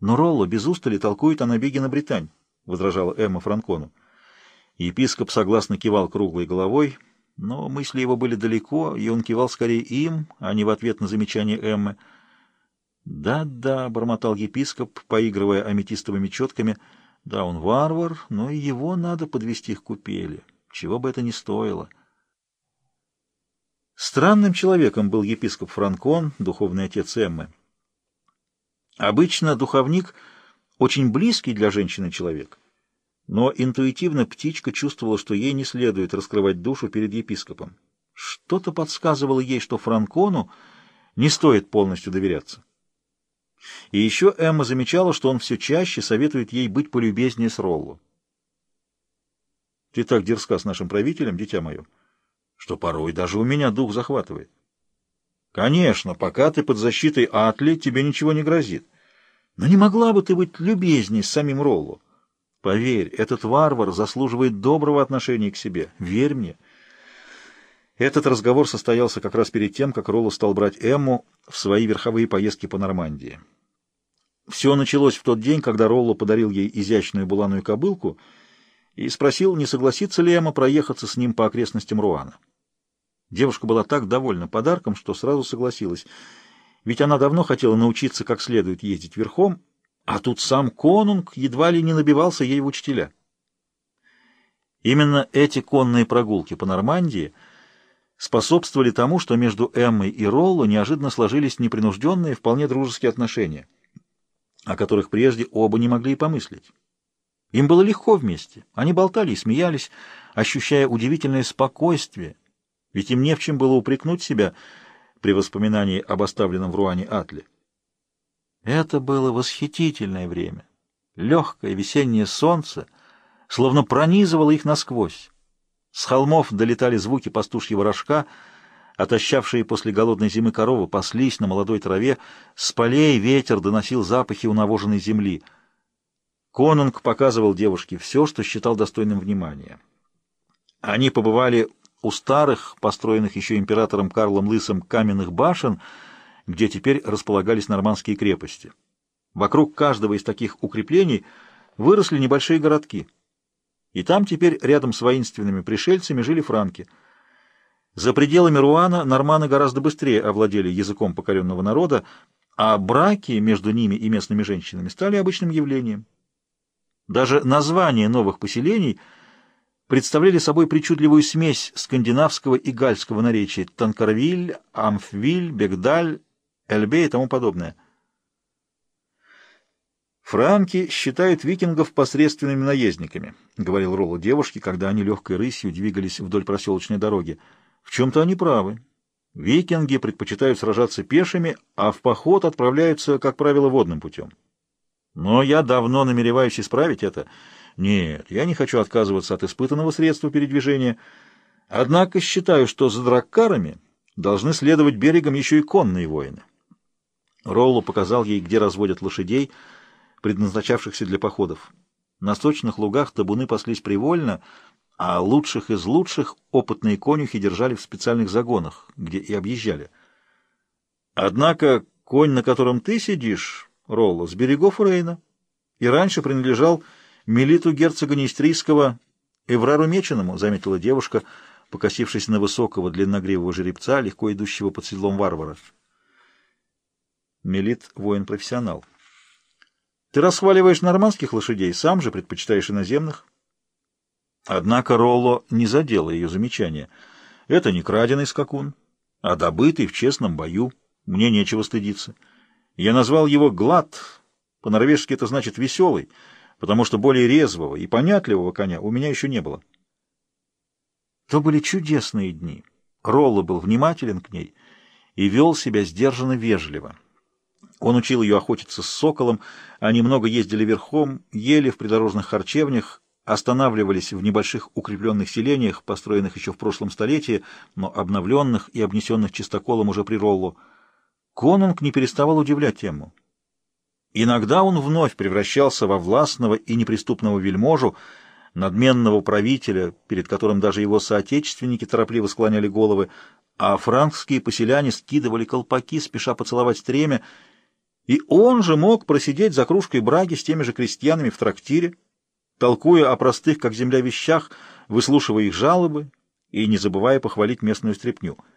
Но Ролло без устали толкует о набеге на Британь, — возражала Эмма Франкону. Епископ согласно кивал круглой головой, но мысли его были далеко, и он кивал скорее им, а не в ответ на замечание Эммы. «Да-да», — бормотал епископ, поигрывая аметистовыми четками, — «да, он варвар, но и его надо подвести к купели, чего бы это ни стоило». Странным человеком был епископ Франкон, духовный отец Эммы. Обычно духовник очень близкий для женщины человек, но интуитивно птичка чувствовала, что ей не следует раскрывать душу перед епископом. Что-то подсказывало ей, что Франкону не стоит полностью доверяться. И еще Эмма замечала, что он все чаще советует ей быть полюбезнее с Роллу. «Ты так дерзка с нашим правителем, дитя мое, что порой даже у меня дух захватывает. Конечно, пока ты под защитой Атли, тебе ничего не грозит. Но не могла бы ты быть любезней с самим Роллу? Поверь, этот варвар заслуживает доброго отношения к себе. Верь мне». Этот разговор состоялся как раз перед тем, как Ролло стал брать Эмму в свои верховые поездки по Нормандии. Все началось в тот день, когда Ролло подарил ей изящную буланую кобылку и спросил, не согласится ли Эмма проехаться с ним по окрестностям Руана. Девушка была так довольна подарком, что сразу согласилась, ведь она давно хотела научиться как следует ездить верхом, а тут сам конунг едва ли не набивался ей в учителя. Именно эти конные прогулки по Нормандии — способствовали тому, что между Эммой и Ролло неожиданно сложились непринужденные, вполне дружеские отношения, о которых прежде оба не могли и помыслить. Им было легко вместе. Они болтали и смеялись, ощущая удивительное спокойствие, ведь им не в чем было упрекнуть себя при воспоминании об оставленном в Руане Атле. Это было восхитительное время. Легкое весеннее солнце словно пронизывало их насквозь. С холмов долетали звуки пастушьего рожка, отощавшие после голодной зимы коровы паслись на молодой траве, с полей ветер доносил запахи унавоженной земли. Конунг показывал девушке все, что считал достойным внимания. Они побывали у старых, построенных еще императором Карлом Лысым, каменных башен, где теперь располагались нормандские крепости. Вокруг каждого из таких укреплений выросли небольшие городки — и там теперь рядом с воинственными пришельцами жили франки. За пределами Руана норманы гораздо быстрее овладели языком покоренного народа, а браки между ними и местными женщинами стали обычным явлением. Даже названия новых поселений представляли собой причудливую смесь скандинавского и гальского наречий Танкарвиль, Амфвиль, Бегдаль, Эльбе и тому подобное – «Франки считают викингов посредственными наездниками», — говорил Ролло девушке, когда они легкой рысью двигались вдоль проселочной дороги. «В чем-то они правы. Викинги предпочитают сражаться пешими, а в поход отправляются, как правило, водным путем. Но я давно намереваюсь исправить это. Нет, я не хочу отказываться от испытанного средства передвижения. Однако считаю, что за драккарами должны следовать берегом еще и конные воины». Ролло показал ей, где разводят лошадей — предназначавшихся для походов. На сочных лугах табуны паслись привольно, а лучших из лучших опытные конюхи держали в специальных загонах, где и объезжали. Однако конь, на котором ты сидишь, Ролло, с берегов Рейна, и раньше принадлежал милиту герцога Нестрийского Эврару Меченому, заметила девушка, покосившись на высокого длинногривого жеребца, легко идущего под седлом варвара. Мелит — воин-профессионал. Ты расхваливаешь нормандских лошадей, сам же предпочитаешь иноземных. Однако Ролло не задела ее замечание. Это не краденый скакун, а добытый в честном бою. Мне нечего стыдиться. Я назвал его Глад. По-норвежски это значит «веселый», потому что более резвого и понятливого коня у меня еще не было. То были чудесные дни. Ролло был внимателен к ней и вел себя сдержанно вежливо. Он учил ее охотиться с соколом, они много ездили верхом, ели в придорожных харчевнях, останавливались в небольших укрепленных селениях, построенных еще в прошлом столетии, но обновленных и обнесенных чистоколом уже при Роллу. Конунг не переставал удивлять тему. Иногда он вновь превращался во властного и неприступного вельможу, надменного правителя, перед которым даже его соотечественники торопливо склоняли головы, а франкские поселяне скидывали колпаки, спеша поцеловать стремя, И он же мог просидеть за кружкой браги с теми же крестьянами в трактире, толкуя о простых, как земля, вещах, выслушивая их жалобы и не забывая похвалить местную стряпню —